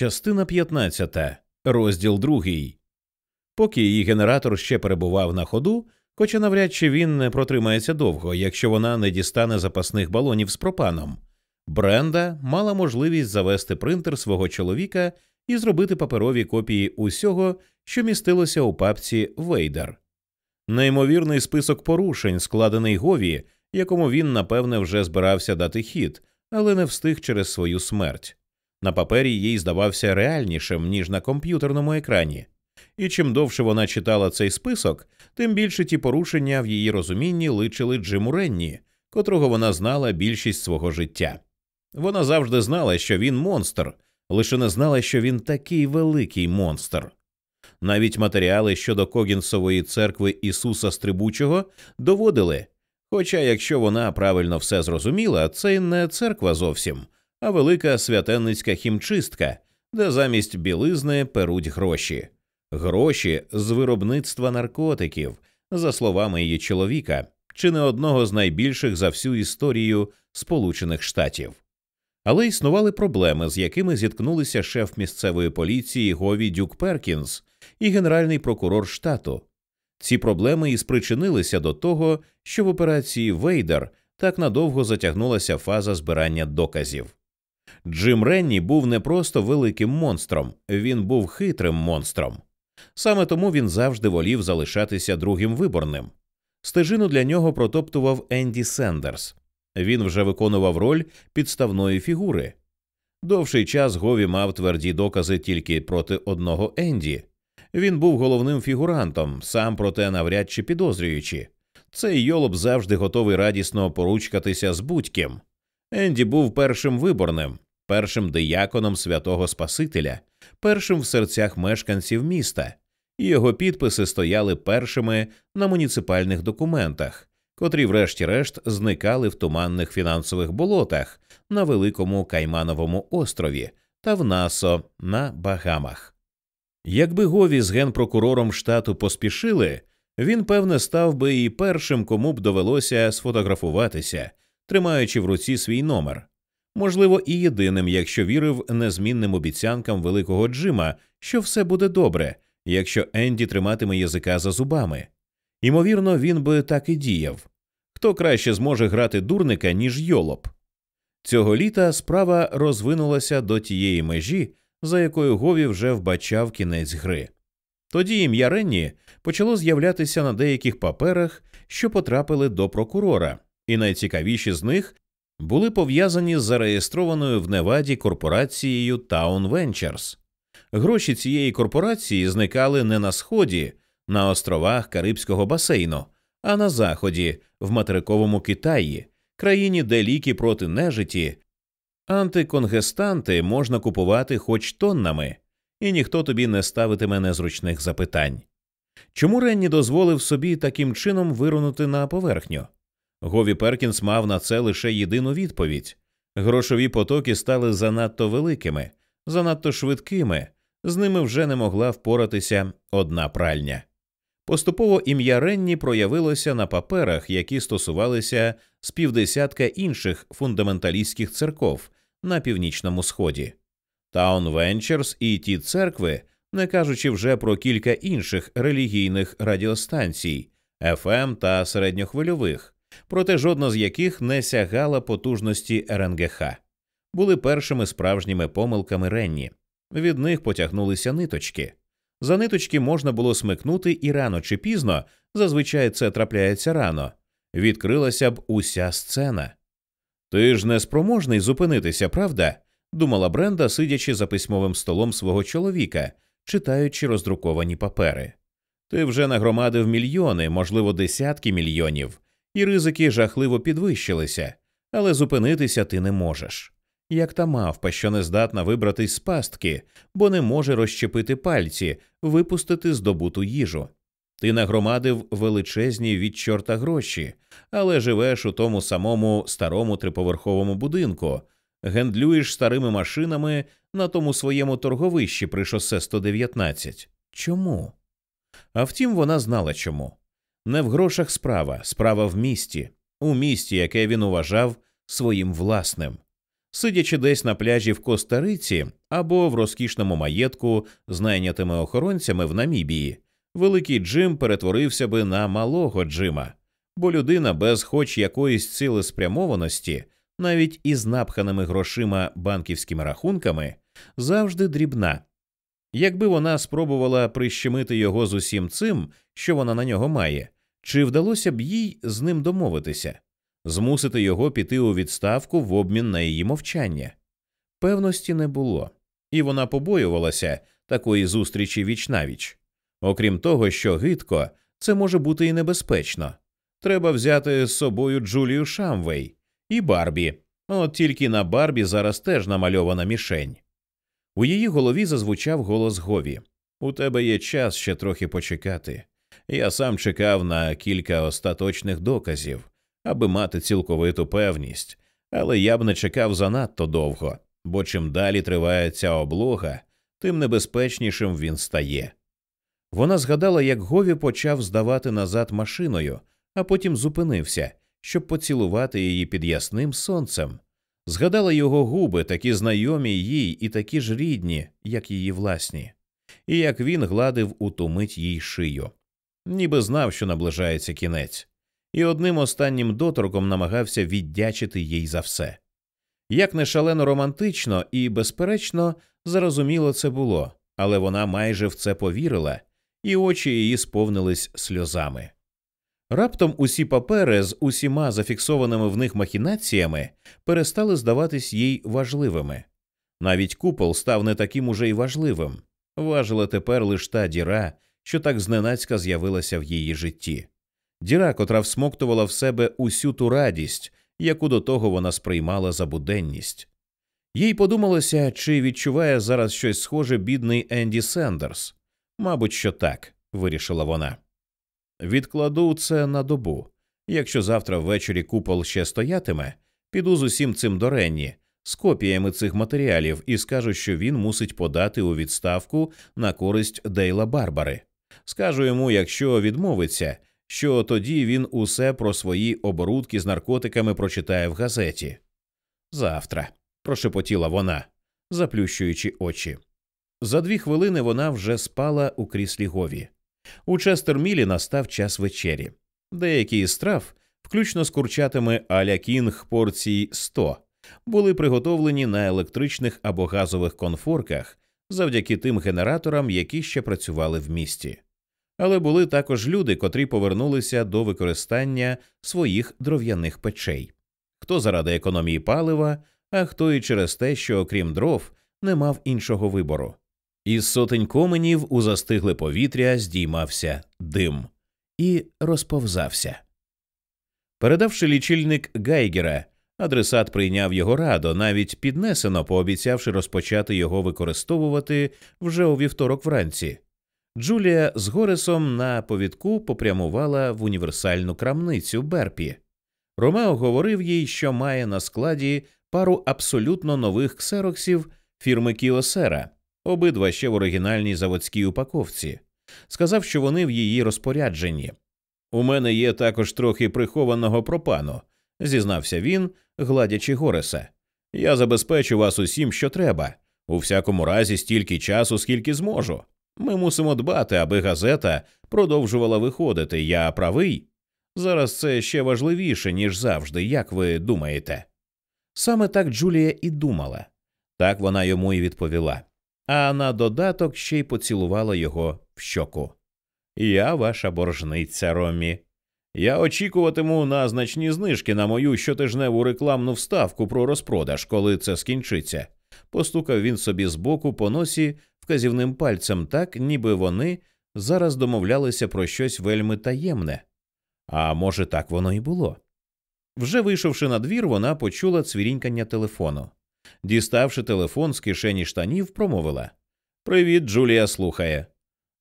Частина 15. розділ 2. Поки її генератор ще перебував на ходу, хоча навряд чи він не протримається довго, якщо вона не дістане запасних балонів з пропаном. Бренда мала можливість завести принтер свого чоловіка і зробити паперові копії усього, що містилося у папці Вейдер. Неймовірний список порушень, складений Гові, якому він, напевне, вже збирався дати хід, але не встиг через свою смерть. На папері їй здавався реальнішим, ніж на комп'ютерному екрані. І чим довше вона читала цей список, тим більше ті порушення в її розумінні личили Джиму Ренні, котрого вона знала більшість свого життя. Вона завжди знала, що він монстр, лише не знала, що він такий великий монстр. Навіть матеріали щодо Когінсової церкви Ісуса Стрибучого доводили. Хоча, якщо вона правильно все зрозуміла, це не церква зовсім, а велика святенницька хімчистка, де замість білизни перуть гроші, гроші з виробництва наркотиків, за словами її чоловіка, чи не одного з найбільших за всю історію Сполучених Штатів. Але існували проблеми, з якими зіткнулися шеф місцевої поліції Гові Дюк Перкінс і генеральний прокурор штату. Ці проблеми і спричинилися до того, що в операції Вейдер так надовго затягнулася фаза збирання доказів. Джим Ренні був не просто великим монстром, він був хитрим монстром. Саме тому він завжди волів залишатися другим виборним. Стежину для нього протоптував Енді Сендерс. Він вже виконував роль підставної фігури. Довший час Гові мав тверді докази тільки проти одного Енді. Він був головним фігурантом, сам проте навряд чи підозрюючи. Цей йолоб завжди готовий радісно поручкатися з будь-ким. Енді був першим виборним, першим дияконом святого Спасителя, першим в серцях мешканців міста, і його підписи стояли першими на муніципальних документах, котрі, врешті-решт, зникали в туманних фінансових болотах на великому Каймановому острові та в Насо на Багамах. Якби Гові з генпрокурором штату поспішили, він, певне, став би і першим, кому б довелося сфотографуватися, тримаючи в руці свій номер. Можливо, і єдиним, якщо вірив незмінним обіцянкам великого Джима, що все буде добре, якщо Енді триматиме язика за зубами. Ймовірно, він би так і діяв. Хто краще зможе грати дурника, ніж йолоп? Цього літа справа розвинулася до тієї межі, за якою Гові вже вбачав кінець гри. Тоді ім'я Ренні почало з'являтися на деяких паперах, що потрапили до прокурора, і найцікавіші з них були пов'язані з зареєстрованою в Неваді корпорацією Town Ventures. Гроші цієї корпорації зникали не на сході, на островах Карибського басейну, а на заході, в материковому Китаї, країні, де ліки проти нежиті, антиконгестанти можна купувати хоч тоннами, і ніхто тобі не ставитиме незручних запитань. Чому Ренні дозволив собі таким чином вирунути на поверхню? Гові Перкінс мав на це лише єдину відповідь грошові потоки стали занадто великими, занадто швидкими, з ними вже не могла впоратися одна пральня. Поступово ім'я Ренні проявилося на паперах, які стосувалися з півдесятка інших фундаменталістських церков на північному сході. Таун Венчерс і ті церкви, не кажучи вже про кілька інших релігійних радіостанцій, ФМ та середньохвильових, проте жодна з яких не сягала потужності РНГХ, були першими справжніми помилками Ренні. Від них потягнулися ниточки. За ниточки можна було смикнути і рано чи пізно, зазвичай це трапляється рано, відкрилася б уся сцена. Ти ж не спроможний зупинитися, правда? думала Бренда, сидячи за письмовим столом свого чоловіка, читаючи роздруковані папери. Ти вже нагромадив мільйони, можливо, десятки мільйонів, і ризики жахливо підвищилися, але зупинитися ти не можеш. Як та мавпа, що не здатна вибратись з пастки, бо не може розщепити пальці, випустити здобуту їжу. Ти нагромадив величезні від чорта гроші, але живеш у тому самому старому триповерховому будинку, гендлюєш старими машинами на тому своєму торговищі при шосе 119. Чому? А втім, вона знала чому. Не в грошах справа, справа в місті, у місті, яке він уважав своїм власним. Сидячи десь на пляжі в Коста-Риці або в розкішному маєтку з найнятими охоронцями в Намібії, великий Джим перетворився би на малого Джима, бо людина без хоч якоїсь цілеспрямованості, навіть із напханими грошима банківськими рахунками, завжди дрібна. Якби вона спробувала прищемити його з усім цим, що вона на нього має, чи вдалося б їй з ним домовитися, змусити його піти у відставку в обмін на її мовчання? Певності не було, і вона побоювалася такої зустрічі вічнавіч. Окрім того, що гидко, це може бути і небезпечно. Треба взяти з собою Джулію Шамвей і Барбі. От тільки на Барбі зараз теж намальована мішень. У її голові зазвучав голос Гові. У тебе є час ще трохи почекати. Я сам чекав на кілька остаточних доказів, аби мати цілковиту певність, але я б не чекав занадто довго, бо чим далі триває ця облога, тим небезпечнішим він стає. Вона згадала, як Гові почав здавати назад машиною, а потім зупинився, щоб поцілувати її під ясним сонцем. Згадала його губи, такі знайомі їй і такі ж рідні, як її власні, і як він гладив у ту мить їй шию, ніби знав, що наближається кінець, і одним останнім доторком намагався віддячити їй за все. Як не шалено романтично і, безперечно, зарозуміло це було, але вона майже в це повірила, і очі її сповнились сльозами. Раптом усі папери з усіма зафіксованими в них махінаціями перестали здаватись їй важливими. Навіть купол став не таким уже й важливим. Важила тепер лише та діра, що так зненацька з'явилася в її житті. Діра, котра всмоктувала в себе усю ту радість, яку до того вона сприймала за буденність. Їй подумалося, чи відчуває зараз щось схоже бідний Енді Сендерс. Мабуть, що так, вирішила вона. Відкладу це на добу. Якщо завтра ввечері купол ще стоятиме, піду з усім цим до Ренні, з копіями цих матеріалів і скажу, що він мусить подати у відставку на користь Дейла Барбари. Скажу йому, якщо відмовиться, що тоді він усе про свої оборудки з наркотиками прочитає в газеті. Завтра, прошепотіла вона, заплющуючи очі. За дві хвилини вона вже спала у кріслі Гові. У Честермілі настав час вечері. Деякі із страв, включно з курчатами аля кінг порцій 100, були приготовлені на електричних або газових конфорках завдяки тим генераторам, які ще працювали в місті. Але були також люди, котрі повернулися до використання своїх дров'яних печей хто заради економії палива, а хто і через те, що, окрім дров, не мав іншого вибору. Із сотень коменів у застигле повітря здіймався дим і розповзався. Передавши лічильник Гайгера, адресат прийняв його радо, навіть піднесено, пообіцявши розпочати його використовувати вже у вівторок вранці. Джулія з Горесом на повідку попрямувала в універсальну крамницю Берпі. Ромео говорив їй, що має на складі пару абсолютно нових ксероксів фірми Кіосера обидва ще в оригінальній заводській упаковці, сказав, що вони в її розпорядженні. У мене є також трохи прихованого пропану, зізнався він, гладячи Гореса. Я забезпечу вас усім, що треба, у всякому разі, стільки часу, скільки зможу. Ми мусимо дбати, аби газета продовжувала виходити. Я правий. Зараз це ще важливіше, ніж завжди, як ви думаєте. Саме так Джулія і думала, так вона йому і відповіла а на додаток ще й поцілувала його в щоку. Я ваша боржниця, Ромі. Я очікуватиму на значні знижки на мою щотижневу рекламну вставку про розпродаж, коли це скінчиться. Постукав він собі збоку по носі вказівним пальцем так, ніби вони зараз домовлялися про щось вельми таємне. А може, так воно і було. Вже вийшовши на двір, вона почула цвірінькання телефону. Діставши телефон з кишені штанів, промовила Привіт, Джулія слухає.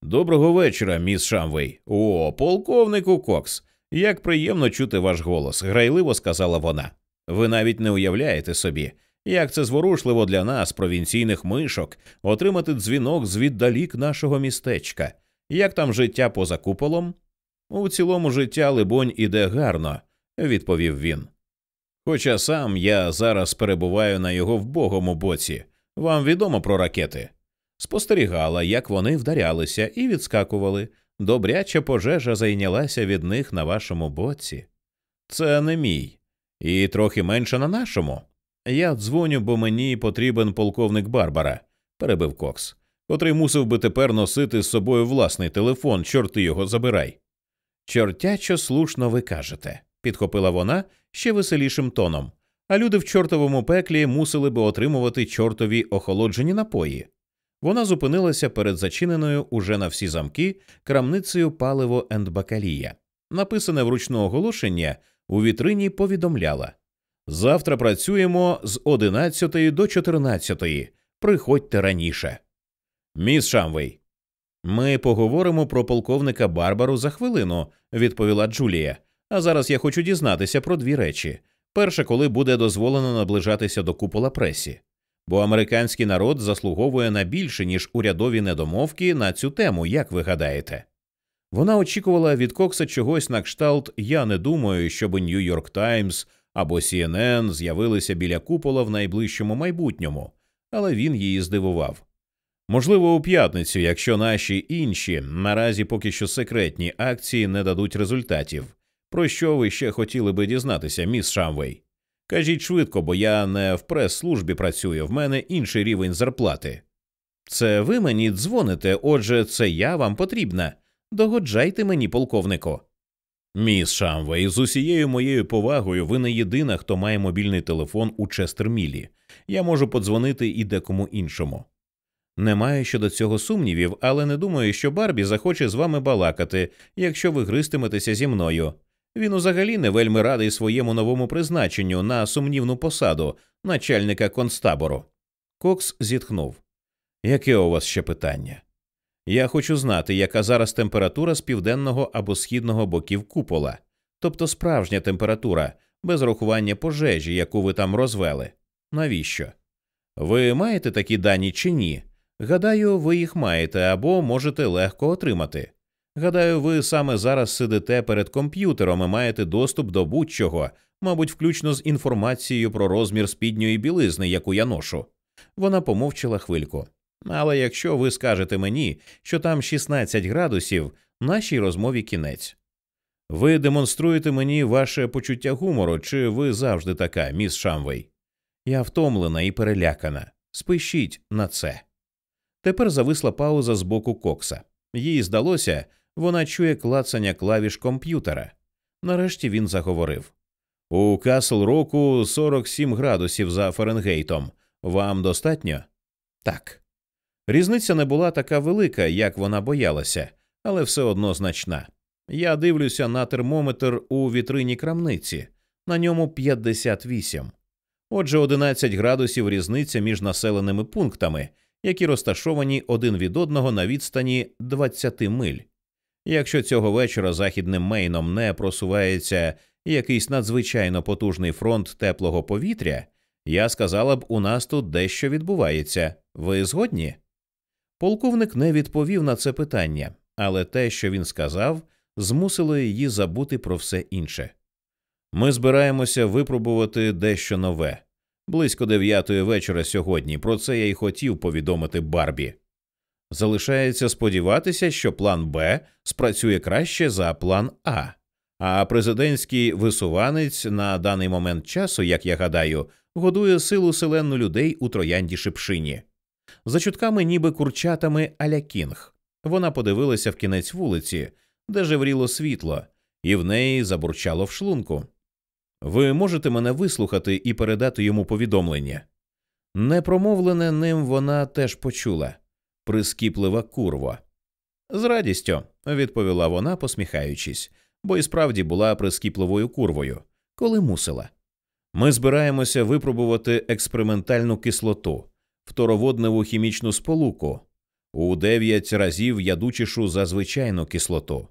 Доброго вечора, міс Шамвей. О, полковнику Кокс. Як приємно чути ваш голос, грайливо сказала вона. Ви навіть не уявляєте собі, як це зворушливо для нас, провінційних мишок, отримати дзвінок звіддалік нашого містечка. Як там життя поза куполом? У цілому життя, либонь, іде гарно, відповів він. Хоча сам я зараз перебуваю на його вбогому боці. Вам відомо про ракети. Спостерігала, як вони вдарялися і відскакували. Добряча пожежа зайнялася від них на вашому боці. Це не мій, і трохи менше на нашому. Я дзвоню, бо мені потрібен полковник Барбара, перебив Кокс, котрий мусив би тепер носити з собою власний телефон, чорти його забирай. Чортячо слушно ви кажете, підхопила вона ще веселішим тоном, а люди в чортовому пеклі мусили би отримувати чортові охолоджені напої. Вона зупинилася перед зачиненою уже на всі замки крамницею паливо енд бакалія. Написане вручну оголошення у вітрині повідомляла Завтра працюємо з 11 до 14. Приходьте раніше. Міс Шамвей. Ми поговоримо про полковника Барбару за хвилину, відповіла Джулія. А зараз я хочу дізнатися про дві речі. Перше, коли буде дозволено наближатися до купола пресі. Бо американський народ заслуговує на більше, ніж урядові недомовки на цю тему, як ви гадаєте. Вона очікувала від Кокса чогось на кшталт Я не думаю, щоб Нью-Йорк Таймс або CNN з'явилися біля купола в найближчому майбутньому, але він її здивував. Можливо, у п'ятницю, якщо наші інші, наразі поки що секретні акції не дадуть результатів. Про що ви ще хотіли би дізнатися, міс Шамвей? Кажіть швидко, бо я не в прес-службі працюю, в мене інший рівень зарплати. Це ви мені дзвоните, отже, це я вам потрібна. Догоджайте мені, полковнику. Міс Шамвей, з усією моєю повагою, ви не єдина, хто має мобільний телефон у Честермілі. Я можу подзвонити і декому іншому. Не маю щодо цього сумнівів, але не думаю, що Барбі захоче з вами балакати, якщо ви гристиметеся зі мною. Він узагалі не вельми радий своєму новому призначенню на сумнівну посаду начальника концтабору. Кокс зітхнув. Яке у вас ще питання? Я хочу знати, яка зараз температура з південного або східного боків купола, тобто справжня температура, без рахування пожежі, яку ви там розвели. Навіщо? Ви маєте такі дані чи ні? Гадаю, ви їх маєте або можете легко отримати. Гадаю, ви саме зараз сидите перед комп'ютером і маєте доступ до будь-чого, мабуть, включно з інформацією про розмір спідньої білизни, яку я ношу. Вона помовчала хвильку. Але якщо ви скажете мені, що там 16 градусів, нашій розмові кінець. Ви демонструєте мені ваше почуття гумору, чи ви завжди така, міс Шамвей? Я втомлена і перелякана. Спишіть на це. Тепер зависла пауза з боку Кокса. Їй здалося, вона чує клацання клавіш комп'ютера. Нарешті він заговорив У Касл Року 47 градусів за Фаренгейтом. Вам достатньо? Так. Різниця не була така велика, як вона боялася, але все одно значна. Я дивлюся на термометр у вітрині крамниці, на ньому 58. Отже, 11 градусів різниця між населеними пунктами, які розташовані один від одного на відстані 20 миль. Якщо цього вечора західним мейном не просувається якийсь надзвичайно потужний фронт теплого повітря, я сказала б, у нас тут дещо відбувається. Ви згодні? Полковник не відповів на це питання, але те, що він сказав, змусило її забути про все інше. Ми збираємося випробувати дещо нове. Близько дев'ятої вечора сьогодні. Про це я й хотів повідомити Барбі. Залишається сподіватися, що план Б спрацює краще за план А, а президентський висуванець на даний момент часу, як я гадаю, годує силу селенну людей у троянді шипшині. За чутками, ніби курчатами аля кінг. Вона подивилася в кінець вулиці, де жевріло світло, і в неї забурчало в шлунку. Ви можете мене вислухати і передати йому повідомлення. Непромовлене ним вона теж почула прискіплива курва. З радістю, відповіла вона, посміхаючись, бо і справді була прискіпливою курвою, коли мусила. Ми збираємося випробувати експериментальну кислоту, второводневу хімічну сполуку, у дев'ять разів ядучішу за звичайну кислоту,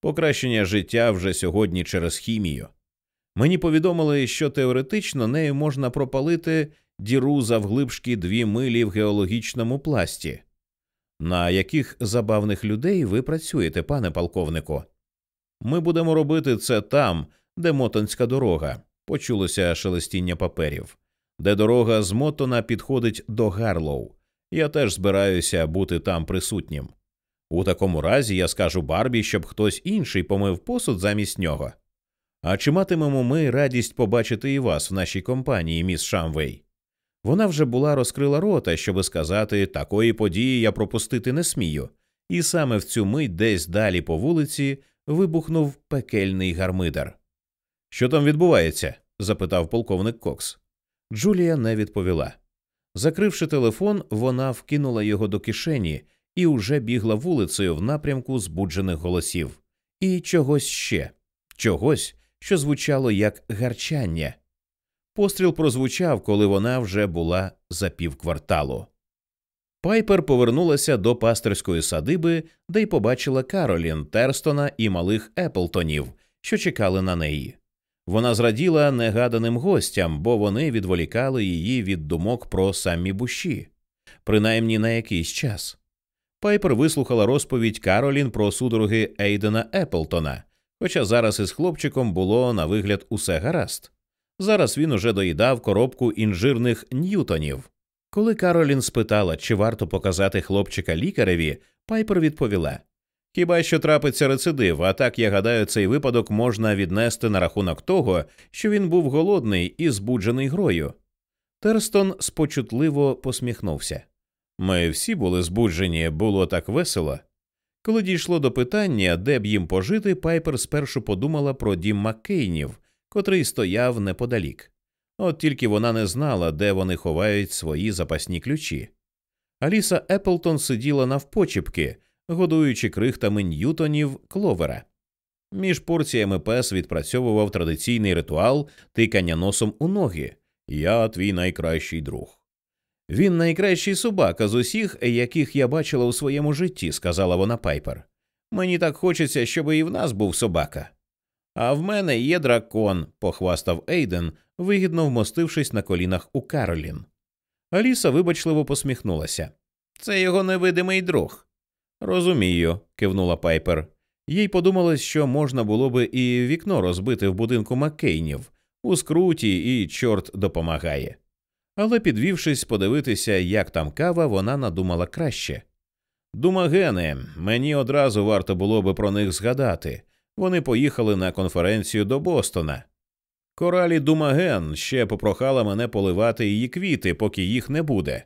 покращення життя вже сьогодні через хімію. Мені повідомили, що теоретично нею можна пропалити діру завглибшки дві милі в геологічному пласті. На яких забавних людей ви працюєте, пане полковнику? Ми будемо робити це там, де мотонська дорога, почулося шелестіння паперів, де дорога з Мотона підходить до Гарлоу. Я теж збираюся бути там присутнім. У такому разі я скажу Барбі, щоб хтось інший помив посуд замість нього. А чи матимемо ми радість побачити і вас в нашій компанії, міс Шамвей? Вона вже була розкрила рота, щоби сказати такої події я пропустити не смію, і саме в цю мить десь далі по вулиці вибухнув пекельний гармидар. Що там відбувається? запитав полковник Кокс. Джулія не відповіла. Закривши телефон, вона вкинула його до кишені і уже бігла вулицею в напрямку збуджених голосів. І чогось ще, чогось, що звучало як гарчання. Постріл прозвучав, коли вона вже була за півкварталу. Пайпер повернулася до пасторської садиби, де й побачила Каролін, Терстона і малих Еплтонів, що чекали на неї. Вона зраділа негаданим гостям, бо вони відволікали її від думок про самі буші, принаймні на якийсь час. Пайпер вислухала розповідь Каролін про судороги Ейдена Еплтона, хоча зараз із хлопчиком було на вигляд усе гаразд. Зараз він уже доїдав коробку інжирних ньютонів. Коли Каролін спитала, чи варто показати хлопчика лікареві, Пайпер відповіла Хіба що трапиться рецидив, а так я гадаю, цей випадок можна віднести на рахунок того, що він був голодний і збуджений грою. Терстон спочутливо посміхнувся. Ми всі були збуджені, було так весело. Коли дійшло до питання, де б їм пожити, Пайпер спершу подумала про дім Маккейнів, котрий стояв неподалік. От тільки вона не знала, де вони ховають свої запасні ключі. Аліса Еплтон сиділа навпочіпки, годуючи крихтами ньютонів кловера. Між порціями пес відпрацьовував традиційний ритуал тикання носом у ноги Я твій найкращий друг. Він найкращий собака з усіх, яких я бачила у своєму житті, сказала вона Пайпер. Мені так хочеться, щоб і в нас був собака. А в мене є дракон, похвастав Ейден, вигідно вмостившись на колінах у Каролін. Аліса вибачливо посміхнулася. Це його невидимий друг. Розумію, кивнула Пайпер. Їй подумалось, що можна було би і вікно розбити в будинку Маккейнів у скруті, і чорт допомагає. Але, підвівшись подивитися, як там кава, вона надумала краще. Думагени, мені одразу варто було би про них згадати. Вони поїхали на конференцію до Бостона. Коралі Думаген ще попрохала мене поливати її квіти, поки їх не буде.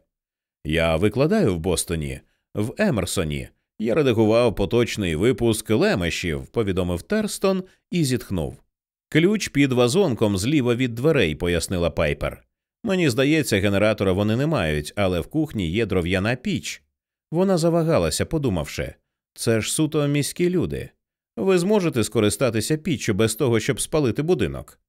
Я викладаю в Бостоні, в Емерсоні. Я редагував поточний випуск лемешів, повідомив Терстон і зітхнув. Ключ під вазонком зліва від дверей, пояснила Пайпер. Мені здається, генератора вони не мають, але в кухні є дров'яна піч. Вона завагалася, подумавши це ж суто міські люди. Ви зможете скористатися піччю без того, щоб спалити будинок.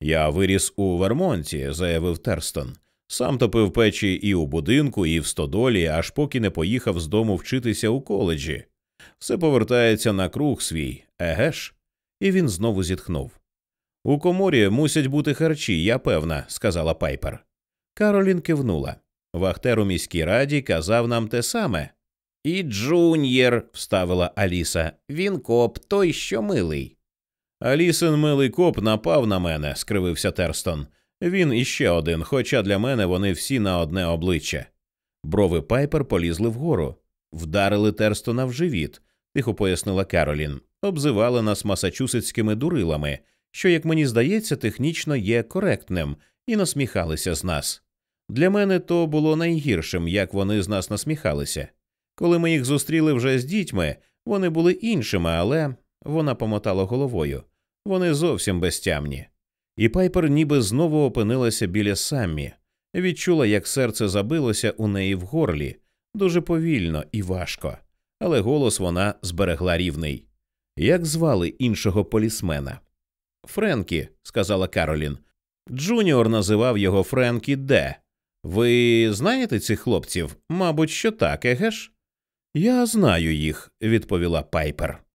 Я виріс у Вермонті, заявив Терстон. Сам топив печі і у будинку, і в стодолі, аж поки не поїхав з дому вчитися у коледжі. Все повертається на круг свій, еге ж? І він знову зітхнув. У коморі мусять бути харчі, я певна, сказала Пайпер. Каролін кивнула. Вахтер у міській раді казав нам те саме. І Джуньєр, вставила Аліса, він коп, той що милий. Алісин милий коп напав на мене, скривився Терстон. Він іще один, хоча для мене вони всі на одне обличчя. Брови Пайпер полізли вгору, вдарили Терстона в живіт, тихо пояснила Каролін, обзивали нас масачусетськими дурилами, що, як мені здається, технічно є коректним, і насміхалися з нас. Для мене то було найгіршим, як вони з нас насміхалися. Коли ми їх зустріли вже з дітьми, вони були іншими, але вона помотала головою. Вони зовсім безтямні. І Пайпер ніби знову опинилася біля Саммі, відчула, як серце забилося у неї в горлі, дуже повільно і важко, але голос вона зберегла рівний. Як звали іншого полісмена? Френкі, сказала Каролін. Джуніор називав його Френкі Де. Ви знаєте цих хлопців? Мабуть, що так, еге ж? Я знаю їх, відповіла Пайпер.